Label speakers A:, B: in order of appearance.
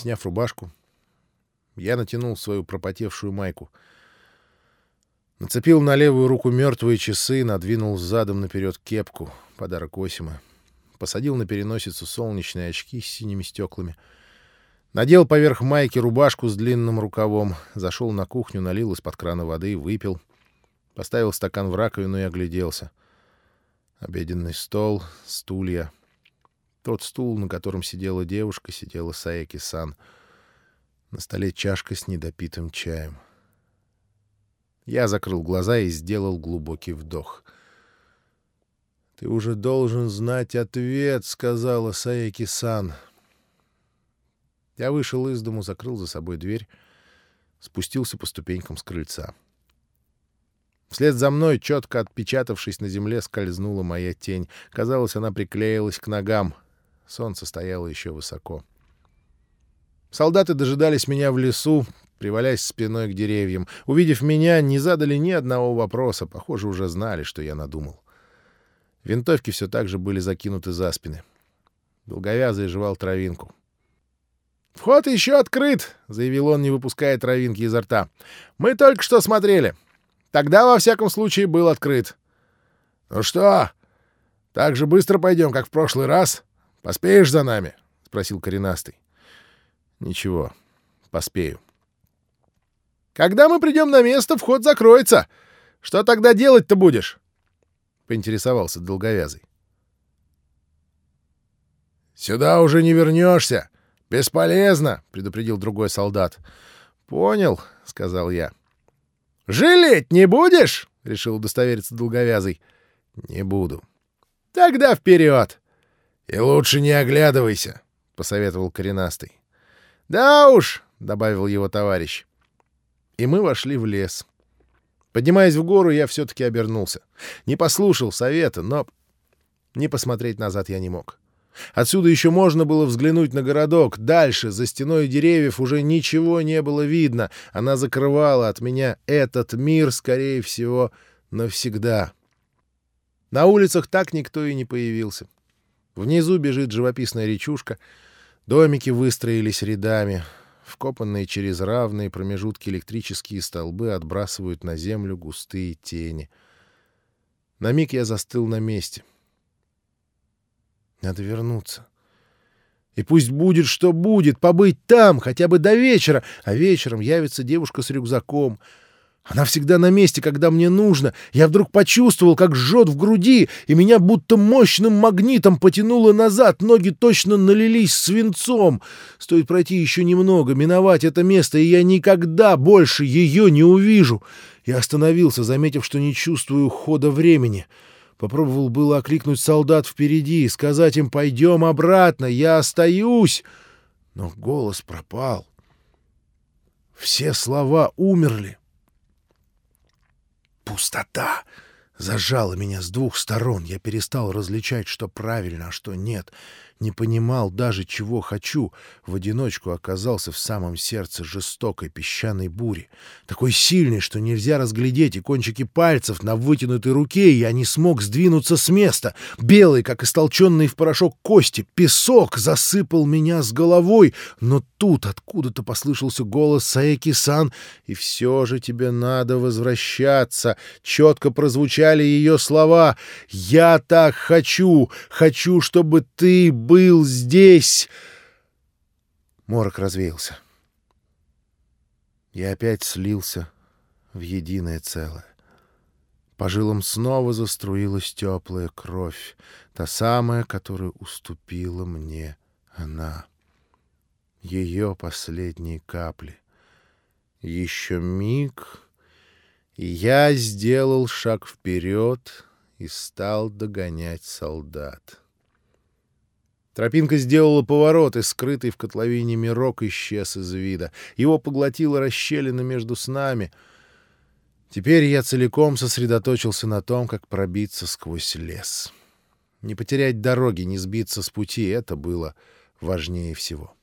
A: Сняв рубашку, я натянул свою пропотевшую майку. Нацепил на левую руку мертвые часы, надвинул задом наперед кепку, подарок Осима. Посадил на переносицу солнечные очки с синими стеклами. Надел поверх майки рубашку с длинным рукавом, зашел на кухню, налил из-под крана воды, выпил. Поставил стакан в раковину и огляделся. Обеденный стол, стулья. Тот стул, на котором сидела девушка, сидела Саеки-сан — на столе чашка с недопитым чаем. Я закрыл глаза и сделал глубокий вдох. «Ты уже должен знать ответ», — сказала Саеки-сан. Я вышел из дому, закрыл за собой дверь, спустился по ступенькам с крыльца. Вслед за мной, четко отпечатавшись на земле, скользнула моя тень. Казалось, она приклеилась к ногам. Солнце стояло еще высоко. Солдаты дожидались меня в лесу, привалясь спиной к деревьям. Увидев меня, не задали ни одного вопроса. Похоже, уже знали, что я надумал. Винтовки все так же были закинуты за спины. Долговязый жевал травинку. «Вход еще открыт!» — заявил он, не выпуская травинки изо рта. «Мы только что смотрели. Тогда, во всяком случае, был открыт». «Ну что, так же быстро пойдем, как в прошлый раз? Поспеешь за нами?» — спросил коренастый. Ничего, поспею. Когда мы придем на место, вход закроется. Что тогда делать-то будешь? Поинтересовался долговязый. Сюда уже не вернешься. Бесполезно, предупредил другой солдат. Понял, сказал я. Жалеть не будешь? решил удостовериться долговязый. Не буду. Тогда вперед. И лучше не оглядывайся, посоветовал коренастый. «Да уж», — добавил его товарищ. И мы вошли в лес. Поднимаясь в гору, я все-таки обернулся. Не послушал совета, но не посмотреть назад я не мог. Отсюда еще можно было взглянуть на городок. Дальше, за стеной деревьев, уже ничего не было видно. Она закрывала от меня этот мир, скорее всего, навсегда. На улицах так никто и не появился. Внизу бежит живописная речушка — Домики выстроились рядами. Вкопанные через равные промежутки электрические столбы отбрасывают на землю густые тени. На миг я застыл на месте. Надо вернуться. И пусть будет, что будет, побыть там хотя бы до вечера, а вечером явится девушка с рюкзаком — она всегда на месте, когда мне нужно. Я вдруг почувствовал, как жжет в груди, и меня будто мощным магнитом потянуло назад. Ноги точно налились свинцом. Стоит пройти еще немного, миновать это место, и я никогда больше ее не увижу. Я остановился, заметив, что не чувствую хода времени. Попробовал было окликнуть солдат впереди, сказать им «пойдем обратно, я остаюсь». Но голос пропал. Все слова умерли. Пустота зажала меня с двух сторон. Я перестал различать, что правильно, а что нет не понимал даже, чего хочу, в одиночку оказался в самом сердце жестокой песчаной бури, такой сильной, что нельзя разглядеть и кончики пальцев на вытянутой руке, и я не смог сдвинуться с места. Белый, как истолченный в порошок кости, песок засыпал меня с головой, но тут откуда-то послышался голос Саеки-сан, и все же тебе надо возвращаться. Четко прозвучали ее слова «Я так хочу, хочу, чтобы ты был здесь!» Морок развеялся. Я опять слился в единое целое. По жилам снова заструилась теплая кровь, та самая, которую уступила мне она. Ее последние капли. Еще миг, я сделал шаг вперед и стал догонять солдат. Тропинка сделала поворот, и скрытый в котловине мирок исчез из вида. Его поглотила расщелина между снами. Теперь я целиком сосредоточился на том, как пробиться сквозь лес. Не потерять дороги, не сбиться с пути — это было важнее всего. —